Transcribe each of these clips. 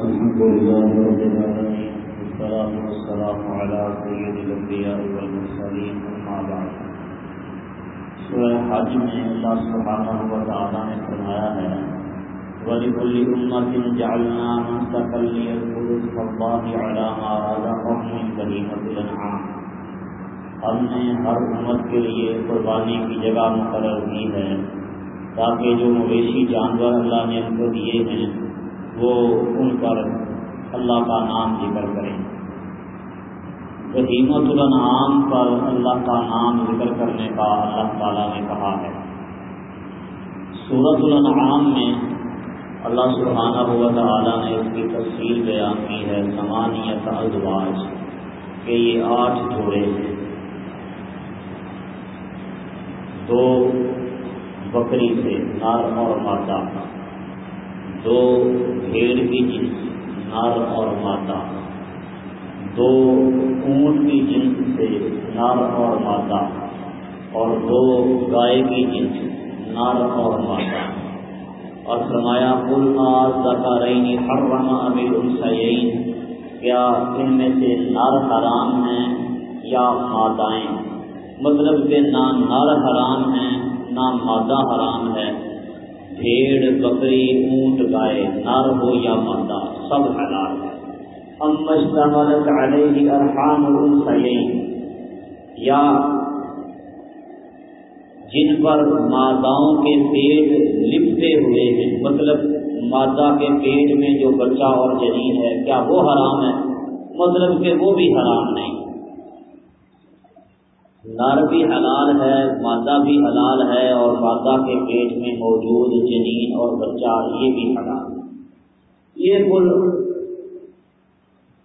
الحمد لله رب العالمين، والصلاة والسلام على سيد الأنبياء والمرسلين، أما بعد. سورہ حج میں اللہ سبحانہ و تعالیٰ نے فرمایا ہے، وَلِكُلِّ أُمَّةٍ جَعَلْنَا مَنْسَكًا لِيَذْكُرُوا اسْمَ اللَّهِ عَلَى مَا رَزَقَهُم مِّن بَهِيمَةِ الْأَنْعَامِ۔ ہم نے ہر امت کے لیے قربانی کی جگہ مقرر کی ہے، تاکہ جو مویشی جانور اللہ نے ان کو دیے ہیں وہ ان پر اللہ کا نام ذکر کریں۔ رحیمت الانعام پر اللہ کا نام ذکر کرنے کا اللہ تعالیٰ نے کہا ہے۔ سورت الانعام میں اللہ سبحانہ و تعالیٰ نے اس کی تفصیل بیان کی ہے سمانیت ازواج کہ یہ آٹھ جوڑے ہیں۔ دو بکری سے نر اور مادہ دو بھیڑ کی جنس نر اور مادہ۔ دو اونٹ کی جنس سے نر اور مادہ۔ اور دو گائے کی جنس نر اور مادہ۔ اور فرمایا کل زکارینی ہر رحمٰ امیر السعین کیا ان میں سے نر حرام ہیں یا مادائیں مطلب کہ نہ نر حرام ہیں، نہ مادہ حرام ہے۔ بھیڑ بکری اونٹ گائے، نر ہو یا مادہ سب حلال ہے۔ ہم مشتمل علیہ ارحام یا جن پر ماداؤں کے پیٹ لپٹے ہوئے ہیں مطلب مادہ کے پیٹ میں جو بچہ اور جنین ہے، کیا وہ حرام ہے؟ مطلب کہ وہ بھی حرام نہیں۔ نر بھی حلال ہے، مادہ بھی حلال ہے اور مادہ کے پیٹ میں موجود جنین اور بچہ یہ بھی حلال ہے۔ یہ کل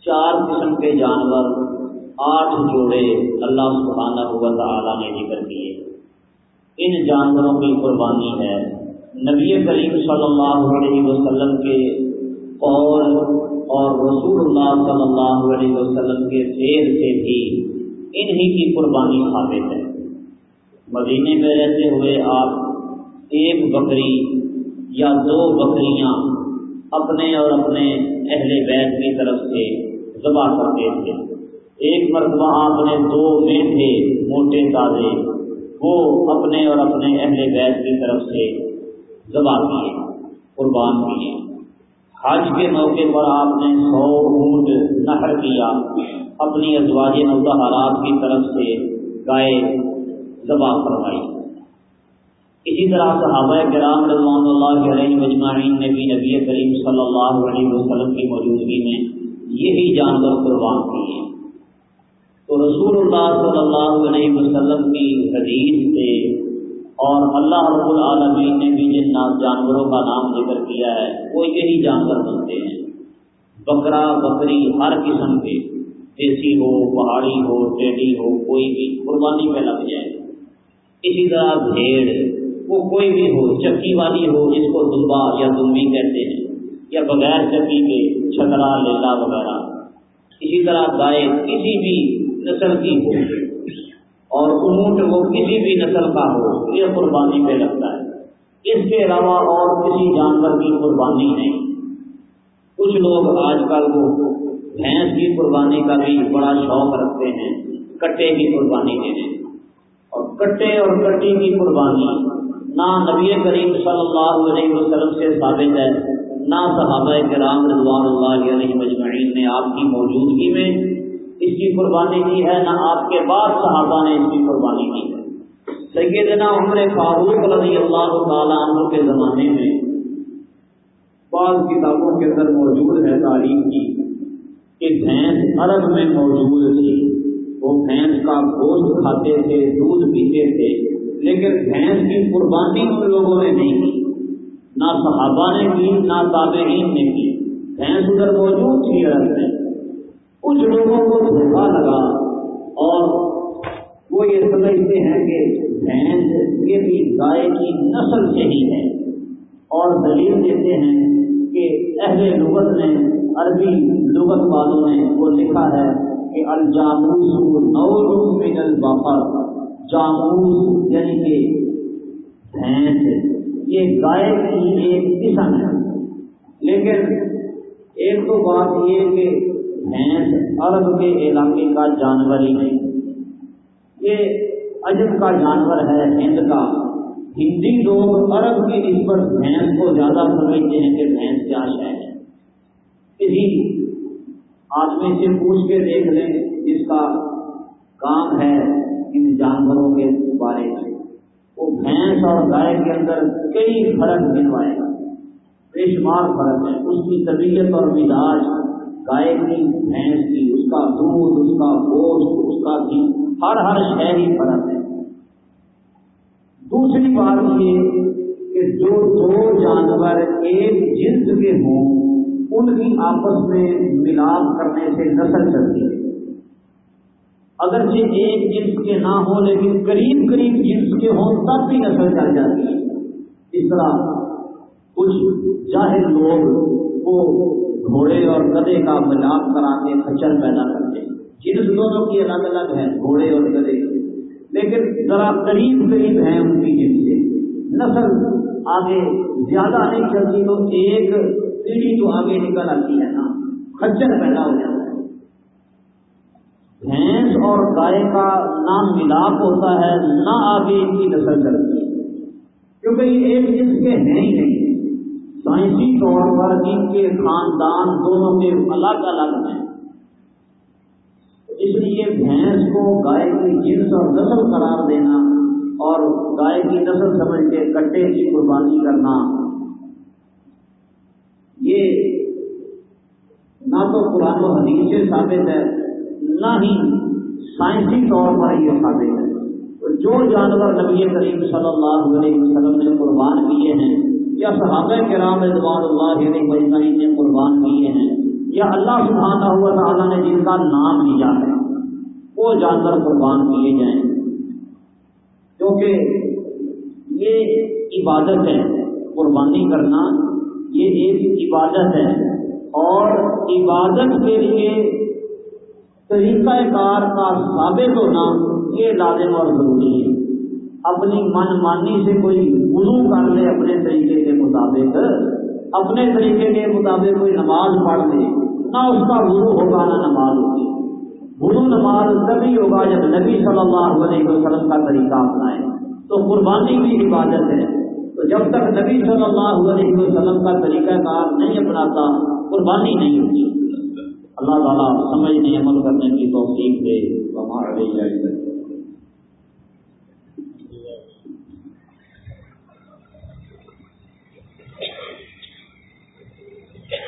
چار قسم کے جانور، آٹھ جوڑے اللہ سبحانہ ہوا تعالیٰ نے ذکر کیے۔ ان جانوروں کی قربانی ہے۔ نبی کریم صلی اللہ علیہ وسلم کے قول اور رسول اللہ صلی اللہ علیہ وسلم کے شیر سے بھی انہی کی قربانی ثابت ہے۔ مدینے میں رہتے ہوئے آپ ایک بکری یا دو بکریاں اپنے اور اپنے اہل بیت کی طرف سے ذبح کرتے تھے۔ ایک مرتبہ آپ نے دو میٹھے موٹے تازے وہ اپنے اور اپنے اہل بیت کی طرف سے ذبح کیے، قربان کیے۔ حج کے موقع پر آپ نے سو اونٹ نہر کیا۔ اپنی ازواج مظاہرات کی طرف سے گائے ذبح کروائی اسی طرح صحابہ کرام رضوان اللہ علیہ مجمعین نے بھی نبی کریم صلی اللہ علیہ وسلم کی موجودگی میں یہی جانور قربان کیے تو رسول اللہ صلی اللہ علیہ وسلم کی حدیث سے اور اللہ رب العالمین نے بھی جن جانوروں کا نام ذکر کیا ہے، وہ یہی جانور بنتے ہیں۔ بکرا، بکری، ہر قسم کے۔ دیسی ہو، پہاڑی ہو، ٹیڈی ہو، کوئی بھی قربانی پہ لگ جائے۔ اسی طرح بھیڑ، وہ کوئی بھی ہو، چکی والی ہو جس کو دمبا یا دمبی کہتے ہیں، یا بغیر چکی کے چھترا، لیلا وغیرہ۔ اسی طرح گائے کسی بھی نسل کی ہو، اور اونٹ وہ کسی بھی نسل کا ہو، یہ قربانی پہ لگتا ہے۔ اس کے علاوہ اور کسی جانور کی قربانی نہیں۔ کچھ لوگ آج کل وہ بھینس کی قربانی کا بھی بڑا شوق رکھتے ہیں، کٹے کی قربانی دینے اور کٹے اور کٹی کی قربانی، نہ نبی کریم صلی اللہ علیہ وسلم سے ثابت ہے، نہ صحابہ کرام رضوان اللہ علیہ مجمعین نے آپ کی موجودگی میں اس کی قربانی دی ہے، نہ آپ کے بعد صحابہ نے اس کی قربانی دی ہے۔ سیدنا عمر فاروق رضی اللہ تعالیٰ عنہ کے زمانے میں بعض کتابوں کے اندر موجود ہے تعلیم کی۔ کہ بھینس عرب میں موجود تھی۔ وہ بھینس کا گوشت کھاتے تھے، دودھ پیتے تھے، لیکن بھینس کی قربانی ان لوگوں نے نہیں کی۔ نہ صحابہ نے کی، نہ تابعین نے کی۔ بھینس ادھر موجود تھی عرب میں۔ کچھ لوگوں کو دھوکا لگا اور وہ یہ سمجھتے ہیں کہ بھینس یہ بھی گائے کی نسل سے ہی ہے۔ اور دلیل دیتے ہیں کہ اہل لغت نے عربی لغت والوں نے وہ لکھا ہے کہ الجاموس من البقر۔ جاموس یعنی کہ بھینس۔ یہ گائے کی ایک قسم ہے۔ لیکن ایک تو بات یہ کہ بھینس عرب کے علاقے کا جانور ہی نہیں۔ یہ عجب کا جانور ہے، ہند کا۔ ہندی لوگ عرب کی نسبت بھینس کو زیادہ سمجھتے ہیں کہ بھینس کیا شہ ہے کسی آدمی سے پوچھ کے دیکھ لیں جس کا کام ہے ان جانوروں کے بارے میں۔ وہ بھینس اور گائے کے اندر کئی فرق گنوائے گا بے شمار فرق ہے۔ اس کی طبیعت اور مزاج، گائے کی، بھینس کی، اس کا دودھ، اس کا گوشت، اس کا بھی ہر ہر شہری فرق ہے۔ دوسری بات یہ کہ جو دو جانور ایک جنس کے ہوں ان کی آپس میں ملاپ کرنے سے نسل چلتی ہے۔ اگرچہ ایک جنس کے نہ ہوں، لیکن قریب قریب جنس کے ہوں تب بھی نسل چل جاتی ہے۔ اس طرح کچھ جاہر لوگ وہ گھوڑے اور گدے کا ملاپ کرا کے کچر پیدا کرتے ہیں۔ جنس دونوں کی الگ الگ ہے گھوڑے اور گدے۔ لیکن ذرا قریب قریب ہیں ان کی جن سے نسل آگے زیادہ نہیں چلتی تو ایک پیڑھی تو آگے نکل آتی ہے نا کچر پیدا ہو جاتا ہے۔ بھینس اور گائے کا نہ ملاپ ہوتا ہے، نہ آگے ان کی نسل چلتی ہے۔ کیونکہ یہ ایک جنس کے ہیں ہی نہیں۔ سائنسی طور پر ان کے خاندان دونوں کے الگ الگ ہیں۔ اس لیے بھینس کو گائے کی جنس اور نسل قرار دینا اور گائے کی نسل سمجھ کے کٹے کی قربانی کرنا یہ نہ تو قرآن و حدیث سے ثابت ہے، نہ ہی سائنسی طور پر یہ ثابت ہے۔ جو جانور نبی کریم صلی اللہ علیہ وسلم نے قربان کیے ہیں، یا صحابہ کرام رضوان اللہ علیہ مجمعین نے قربان کیے ہیں، یا اللہ سبحانہ ہوا تعالیٰ نے جن کا نام لیا ہے، وہ جانور قربان کیے جائیں۔ کیونکہ یہ عبادت ہے، قربانی کرنا یہ ایک عبادت ہے۔ اور عبادت کے لیے طریقہ کار کا ثابت ہونا یہ لازم اور ضروری ہے۔ اپنی من مانی سے کوئی وضو کر لے اپنے طریقے کے مطابق۔ اپنے طریقے کے مطابق کوئی نماز پڑھ لے، نہ اس کا وضو ہوگا نہ نماز ہوگی۔ وضو نماز تبھی ہوگا جب نبی صلی اللہ علیہ وسلم کا طریقہ اپنائے۔ تو قربانی کی عبادت ہے۔ تو جب تک نبی صلی اللہ علیہ وسلم کا طریقہ کار نہیں اپناتا، قربانی نہیں ہوتی۔ اللہ تعالیٰ سمجھنے عمل کرنے کی توفیق دے۔ ہمارے